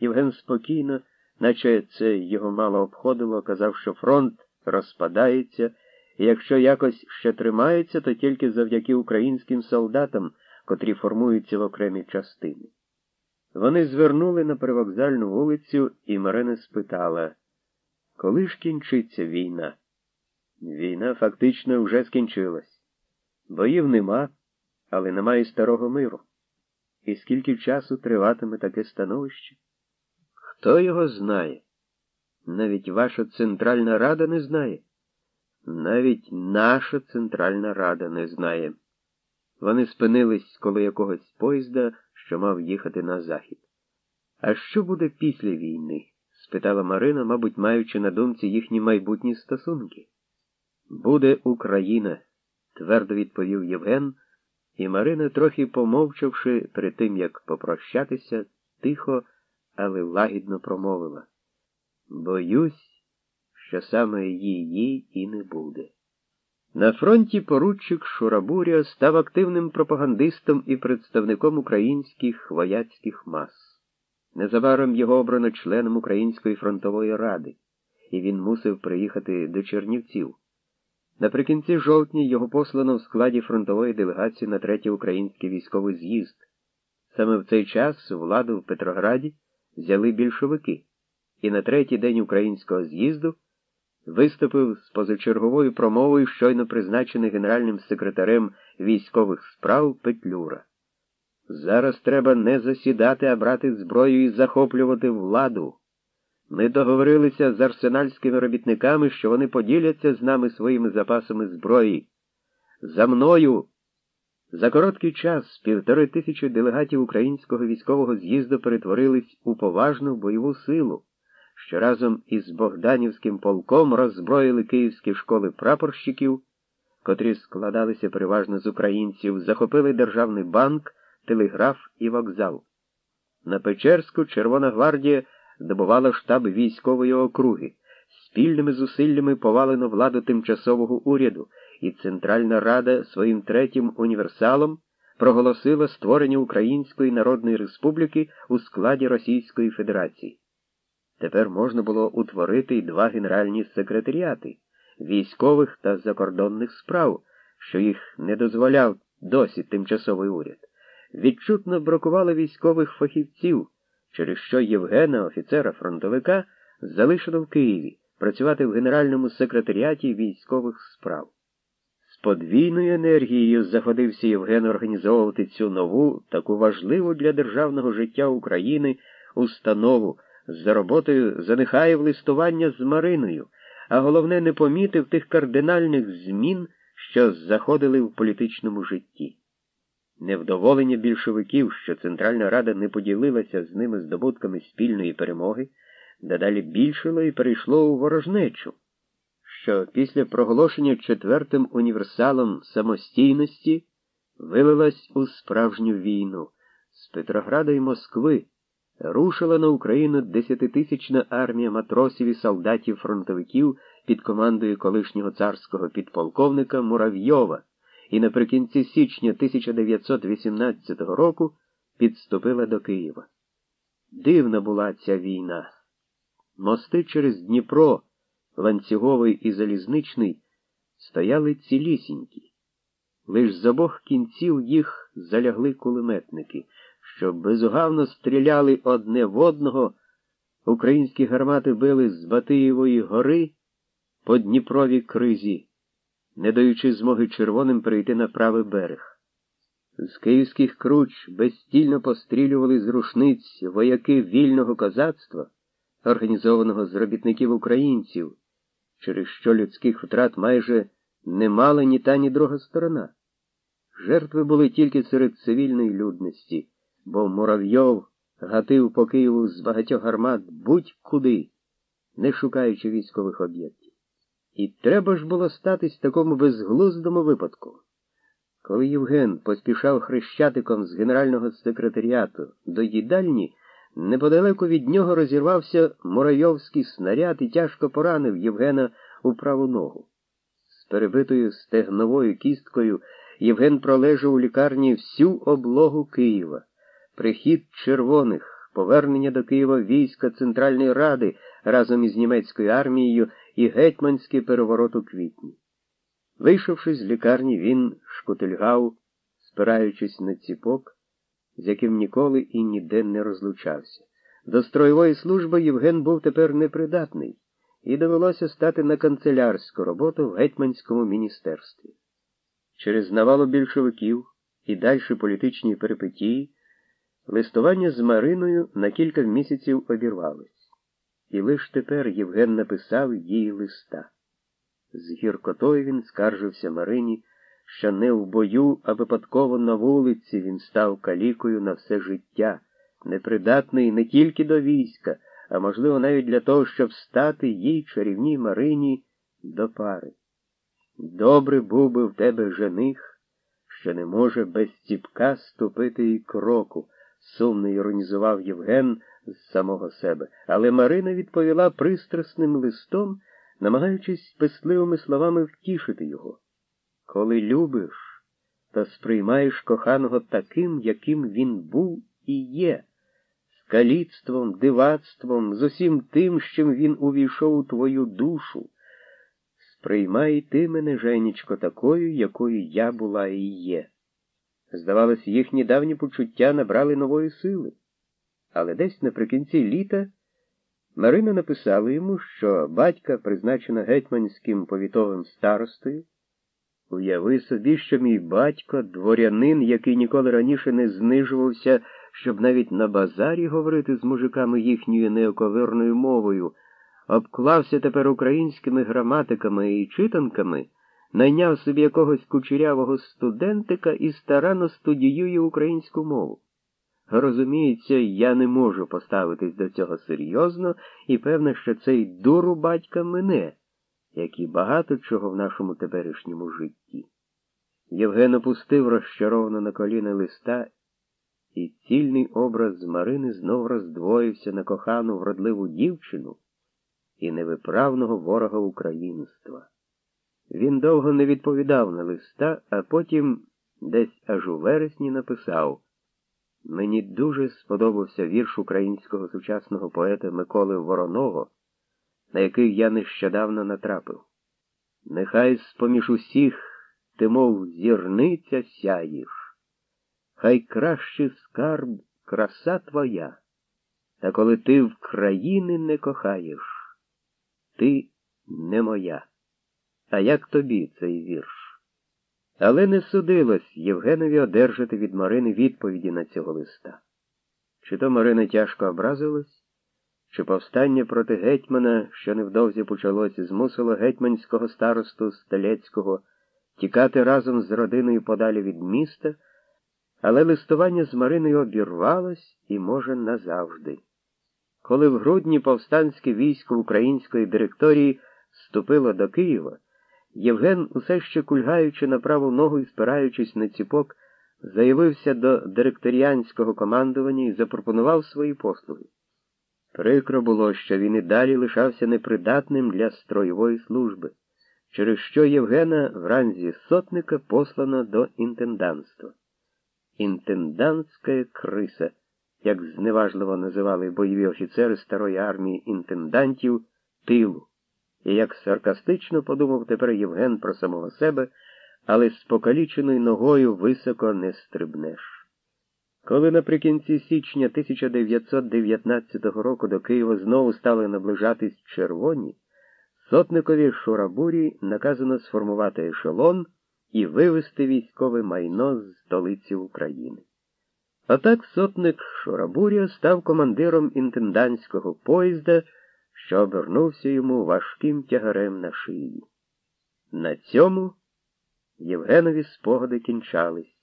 Євген спокійно, наче це його мало обходило, казав, що фронт розпадається, і якщо якось ще тримається, то тільки завдяки українським солдатам, котрі формуються в окремі частини. Вони звернули на привокзальну вулицю, і Марина спитала, коли ж кінчиться війна? Війна фактично вже скінчилась. Боїв нема, але немає старого миру. І скільки часу триватиме таке становище? Хто його знає? Навіть ваша Центральна Рада не знає. Навіть наша Центральна Рада не знає. Вони спинились коло якогось поїзда що мав їхати на захід. А що буде після війни? спитала Марина, мабуть, маючи на думці їхні майбутні стосунки. Буде Україна, твердо відповів Євген, і Марина, трохи помовчавши перед тим, як попрощатися, тихо, але лагідно промовила. Боюсь, що саме її і не буде. На фронті поручик Шурабуря став активним пропагандистом і представником українських вояцьких мас. Незабаром його обрано членом Української фронтової ради, і він мусив приїхати до Чернівців. Наприкінці жовтня його послано в складі фронтової делегації на третій український військовий з'їзд. Саме в цей час владу в Петрограді взяли більшовики, і на третій день українського з'їзду виступив з позачерговою промовою, щойно призначений генеральним секретарем військових справ Петлюра. Зараз треба не засідати, а брати зброю і захоплювати владу. Ми договорилися з арсенальськими робітниками, що вони поділяться з нами своїми запасами зброї. За мною. За короткий час півтори тисячі делегатів українського військового з'їзду перетворились у поважну бойову силу, що разом із Богданівським полком роззброїли київські школи прапорщиків, котрі складалися переважно з українців, захопили Державний банк, телеграф і вокзал. На Печерську Червона гвардія добувала штаб військової округи, спільними зусиллями повалено владу тимчасового уряду, і Центральна Рада своїм третім універсалом проголосила створення Української Народної Республіки у складі Російської Федерації. Тепер можна було утворити й два генеральні секретаріати військових та закордонних справ, що їх не дозволяв досі тимчасовий уряд. Відчутно бракувало військових фахівців через що Євгена, офіцера-фронтовика, залишено в Києві працювати в Генеральному секретаріаті військових справ. З подвійною енергією заходився Євген організовувати цю нову, таку важливу для державного життя України установу за роботою занихає листування з Мариною, а головне, не помітив тих кардинальних змін, що заходили в політичному житті. Невдоволення більшовиків, що Центральна Рада не поділилася з ними здобутками спільної перемоги, дедалі більшило і перейшло у ворожнечу, що після проголошення четвертим універсалом самостійності вилилась у справжню війну з Петрограда і Москви. Рушила на Україну десятитисячна армія матросів і солдатів-фронтовиків під командою колишнього царського підполковника Муравйова і наприкінці січня 1918 року підступила до Києва. Дивна була ця війна. Мости через Дніпро, ланцюговий і залізничний, стояли цілісінькі. Лиш з обох кінців їх залягли кулеметники, що безугавно стріляли одне в одного. Українські гармати били з Батиєвої гори по Дніпровій кризі не даючи змоги червоним перейти на правий берег. З київських круч безстільно пострілювали з рушниць вояки вільного козацтва, організованого з робітників українців, через що людських втрат майже не мала ні та, ні друга сторона. Жертви були тільки серед цивільної людності, бо Муравйов гатив по Києву з багатьох гармат будь-куди, не шукаючи військових об'єктів. І треба ж було статись такому безглуздому випадку. Коли Євген поспішав хрещатиком з генерального секретаріату до їдальні, неподалеку від нього розірвався муравйовський снаряд і тяжко поранив Євгена у праву ногу. З перебитою стегновою кісткою Євген пролежав у лікарні всю облогу Києва, прихід червоних, повернення до Києва війська Центральної Ради разом із німецькою армією і гетьманський переворот у квітні. Вийшовши з лікарні, він шкутильгав, спираючись на ціпок, з яким ніколи і ніде не розлучався. До строєвої служби Євген був тепер непридатний, і довелося стати на канцелярську роботу в гетьманському міністерстві. Через навалу більшовиків і дальші політичні перипетії листування з Мариною на кілька місяців обірвалось. І лиш тепер Євген написав їй листа. З гіркотою він скаржився Марині, що не в бою, а випадково на вулиці він став калікою на все життя, непридатний не тільки до війська, а можливо, навіть для того, щоб стати їй чарівній Марині до пари. Добре був би в тебе жених, що не може без ціпка ступити і кроку, сумно іронізував Євген з самого себе, але Марина відповіла пристрасним листом, намагаючись писливими словами втішити його. Коли любиш, то сприймаєш коханого таким, яким він був і є, з каліцтвом, дивацтвом, з усім тим, з чим він увійшов у твою душу. Сприймай ти мене, Женечко, такою, якою я була і є. Здавалось, їхні давні почуття набрали нової сили. Але десь наприкінці літа Марина написала йому, що батька, призначена гетьманським повітовим старостою, уяви собі, що мій батько, дворянин, який ніколи раніше не знижувався, щоб навіть на базарі говорити з мужиками їхньою неоковирною мовою, обклався тепер українськими граматиками і читанками найняв собі якогось кучерявого студентика і старанно студіює українську мову. Розуміється, я не можу поставитись до цього серйозно, і певно, що цей дуру батька мене, як і багато чого в нашому теперішньому житті. Євген опустив розчаровано на коліна листа, і цільний образ Марини знов роздвоївся на кохану вродливу дівчину і невиправного ворога українства. Він довго не відповідав на листа, а потім десь аж у вересні написав Мені дуже сподобався вірш українського сучасного поета Миколи Вороного, на який я нещодавно натрапив. Нехай з-поміж усіх ти, мов зірниця сяєш, хай краще скарб краса твоя, та коли ти в країни не кохаєш, ти не моя. А як тобі цей вірш? Але не судилось Євгенові одержати від Марини відповіді на цього листа. Чи то Марина тяжко образилась, чи повстання проти гетьмана, що невдовзі почалося, змусило гетьманського старосту Стелецького тікати разом з родиною подалі від міста, але листування з Мариною обірвалось і, може, назавжди. Коли в грудні повстанське військо української директорії вступило до Києва, Євген, усе ще кульгаючи на праву ногу і спираючись на ціпок, заявився до директоріанського командування і запропонував свої послуги. Прикро було, що він і далі лишався непридатним для строєвої служби, через що Євгена в сотника послано до інтенданства. Інтендантська криса, як зневажливо називали бойові офіцери старої армії інтендантів тилу. І як саркастично подумав тепер Євген про самого себе, але з покаліченою ногою високо не стрибнеш. Коли наприкінці січня 1919 року до Києва знову стали наближатись червоні, сотникові Шурабурі наказано сформувати ешелон і вивезти військове майно з столиці України. А так сотник Шурабуря став командиром інтендантського поїзда що обернувся йому важким тягарем на шиї. На цьому Євгенові спогади кінчались,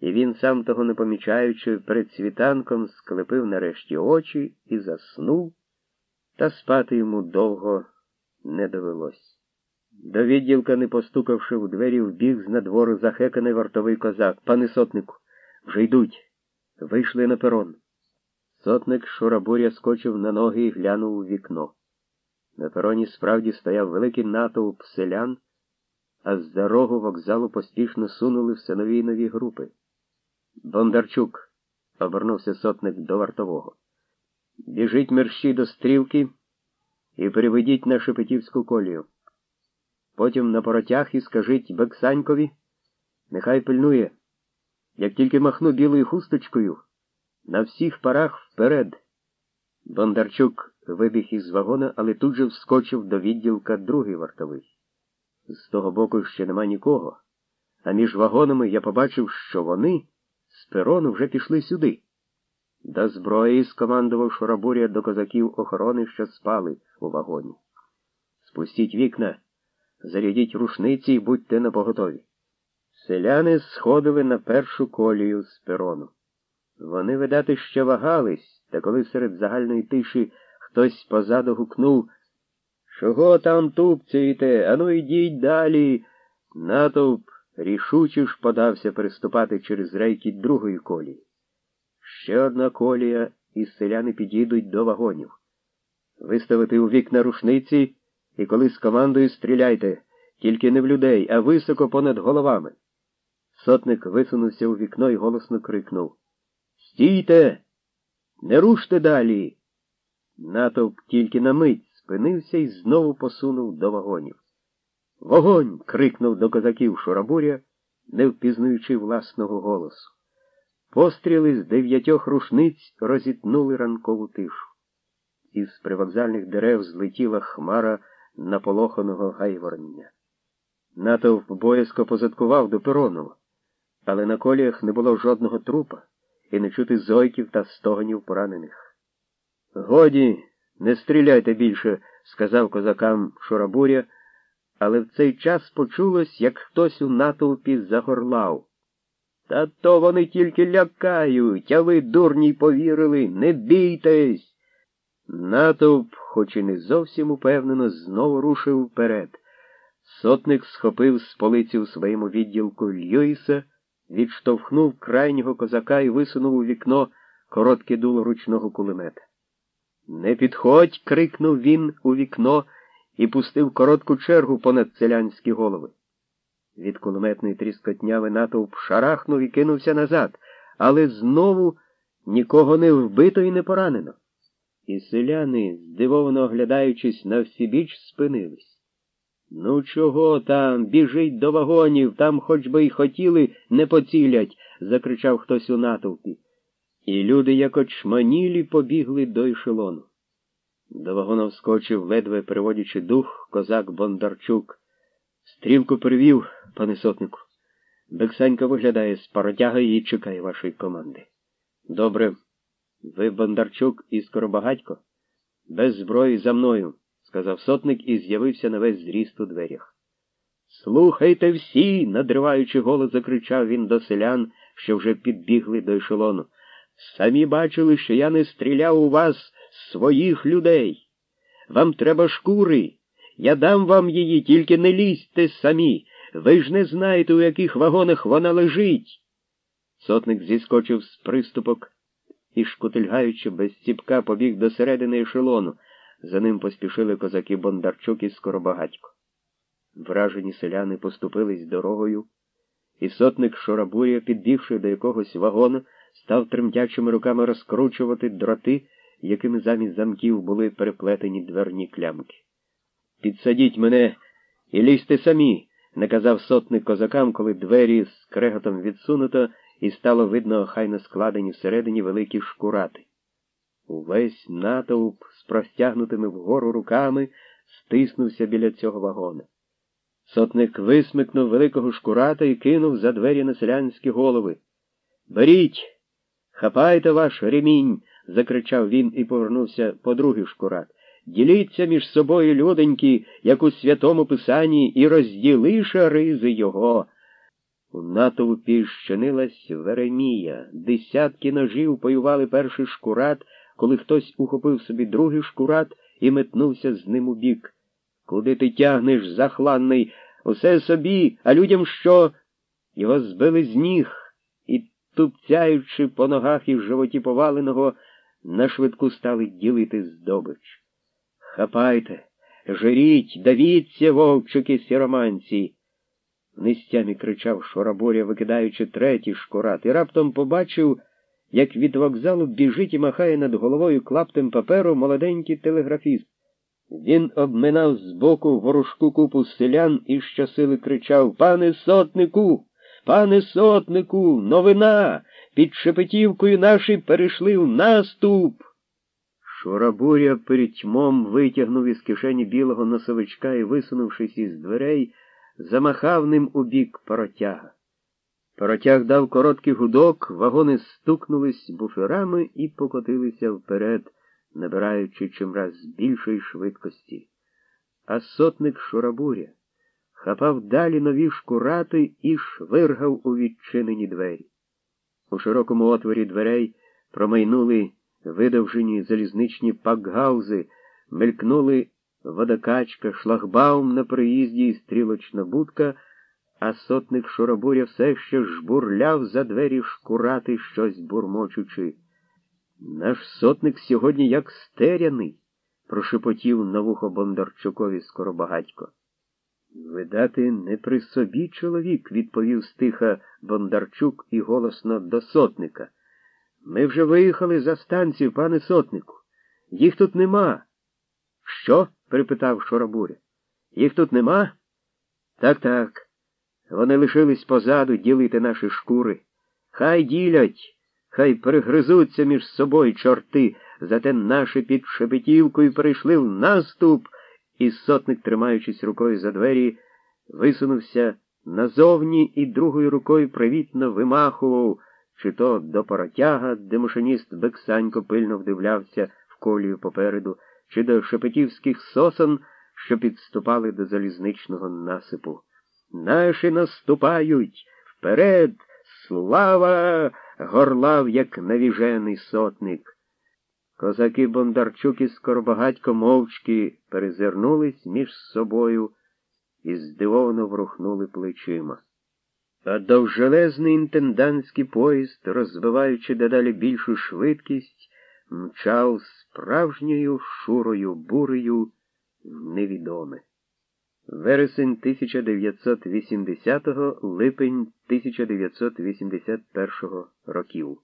і він, сам того не помічаючи, перед світанком склепив нарешті очі і заснув, та спати йому довго не довелось. До відділка, не постукавши в двері, вбіг з надвору захеканий вартовий козак. Пане сотнику, вже йдуть. Вийшли на перон. Сотник Шурабуря скочив на ноги і глянув у вікно. На пероні справді стояв великий натовп селян, а з за рогу вокзалу поспішно сунули все нові й нові групи. Бондарчук, обернувся сотник до вартового. Біжіть мерщі до стрілки і переведіть на Шепетівську колію. Потім на поротяг і скажіть Бексанькові, нехай пильнує, як тільки махну білою хусточкою. На всіх парах вперед. Бондарчук вибіг із вагона, але тут же вскочив до відділка другий вартовий. З того боку ще нема нікого, а між вагонами я побачив, що вони з перону вже пішли сюди. До зброї скомандував Шурабуря до козаків охорони, що спали у вагоні. Спустіть вікна, зарядіть рушниці і будьте напоготові. Селяни сходили на першу колію з перону. Вони, видати, ще вагались, та коли серед загальної тиші хтось позаду гукнув Чого там тупцюєте? Ану, йдіть далі. Натовп рішуче ж подався переступати через рейки другої колії. Ще одна колія і селяни підійдуть до вагонів. Виставити у вікна рушниці і коли з командою стріляйте, тільки не в людей, а високо понад головами. Сотник висунувся у вікно і голосно крикнув Стійте! Не руште далі. Натовп тільки на мить спинився і знову посунув до вагонів. Вогонь! крикнув до козаків Шурабуря, не впізнаючи власного голосу. Постріли з дев'ятьох рушниць розітнули ранкову тишу. Із привокзальних дерев злетіла хмара наполоханого гайворня. Натовп боязко позадкував до перону, але на коліях не було жодного трупа і не чути зойків та стогонів поранених. Годі, не стріляйте більше, сказав козакам Шурабуря, але в цей час почулось, як хтось у натовпі загорлав. Та то вони тільки лякають, а ви, дурні, повірили, не бійтесь. Натовп, хоч і не зовсім упевнено, знову рушив вперед. Сотник схопив з полиці у своєму відділку Льюіса, відштовхнув крайнього козака і висунув у вікно коротке дуло ручного кулемета. Не підходь. крикнув він у вікно і пустив коротку чергу понад селянські голови. Від кулеметної тріскотняви натовп шарахнув і кинувся назад, але знову нікого не вбито і не поранено. І селяни, здивовано оглядаючись на всібіч, спинились. Ну, чого там? Біжить до вагонів, там хоч би й хотіли, не поцілять, закричав хтось у натовпі. І люди, як очманілі, побігли до ешелону. До вагона вскочив, ледве переводячи дух, козак Бондарчук. Стрілку перевів, пане сотнику. Бексанька виглядає з паротяга і чекає вашої команди. Добре. Ви Бондарчук і Скоробагатько? Без зброї за мною, сказав сотник і з'явився на весь зріст у дверях. Слухайте всі, надриваючи голос, закричав він до селян, що вже підбігли до ешелону. Самі бачили, що я не стріляв у вас своїх людей. Вам треба шкури. Я дам вам її, тільки не лізьте самі. Ви ж не знаєте, у яких вагонах вона лежить. Сотник зіскочив з приступок і, шкутильгаючи без ціпка, побіг до середини ешелону. За ним поспішили козаки Бондарчук і Скоробагатько. Вражені селяни поступились дорогою, і сотник Шорабуря, підбігши до якогось вагону, став тремтячими руками розкручувати дроти, якими замість замків були переплетені дверні клямки. Підсадіть мене і лізьте самі, наказав сотник козакам, коли двері з креготом відсунуто, і стало видно охайно складені всередині великі шкурати. Увесь натовп з простягнутими вгору руками стиснувся біля цього вагона. Сотник висмикнув великого шкурата і кинув за двері на селянські голови. Беріть, хапайте ваш ремінь, закричав він і повернувся по другий шкурат. Діліться між собою, люденьки, як у святому Писанні, і розділи шаризи його. У натовпі щинилась Веремія. Десятки ножів поювали перший шкурат, коли хтось ухопив собі другий шкурат і метнувся з ним у бік. Куди ти тягнеш, захланний? Усе собі, а людям що? Його збили з ніг і, тупцяючи по ногах і в животі поваленого, на швидку стали ділити здобич. Хапайте, жиріть, давіться, вовчики сіроманці. Нестямі кричав Шораборя, викидаючи третій шкурат, і раптом побачив, як від вокзалу біжить і махає над головою клаптем паперу молоденький телеграфіст. Він обминав збоку ворожку купу селян і щосили кричав Пане сотнику, пане сотнику, новина! Під Шепетівкою наші перейшли в наступ. Шурабуря перед тьмом витягнув із кишені білого носовичка і, висунувшись із дверей, замахав ним у бік паротяга. Паротяг дав короткий гудок, вагони стукнулись буферами і покотилися вперед, набираючи чимраз більшої швидкості. А сотник Шурабуря хапав далі нові шкурати і швиргав у відчинені двері. У широкому отворі дверей промайнули видовжені залізничні пакгаузи, мелькнули водокачка, шлагбаум на приїзді і стрілочна будка, а сотник Шоробуря все ще жбурляв за двері шкурати щось бурмочучи. Наш сотник сьогодні як стеряний, прошепотів на вухо Бондарчукові скоробагатько. Видати, не при собі чоловік, відповів стиха Бондарчук і голосно до сотника. Ми вже виїхали за станцію, пане сотнику. Їх тут нема. Що? припитав Шоробуря. Їх тут нема? Так, так. Вони лишились позаду ділити наші шкури. Хай ділять, хай перегризуться між собою чорти, зате наші під шепетівкою перейшли в наступ, і сотник, тримаючись рукою за двері, висунувся назовні і другою рукою привітно вимахував, чи то до паротяга, де машиніст Бексанько пильно вдивлявся в колію попереду, чи до шепетівських сосон, що підступали до залізничного насипу. Наші наступають вперед, слава! горлав, як навіжений сотник. Козаки Бондарчук і Скоробагатько мовчки перезирнулись між собою і здивовано врухнули плечима. А довжелезний інтендантський поїзд, розвиваючи дедалі більшу швидкість, мчав справжньою шурою бурею в невідоме. Вересень 1980 липень 1981 років.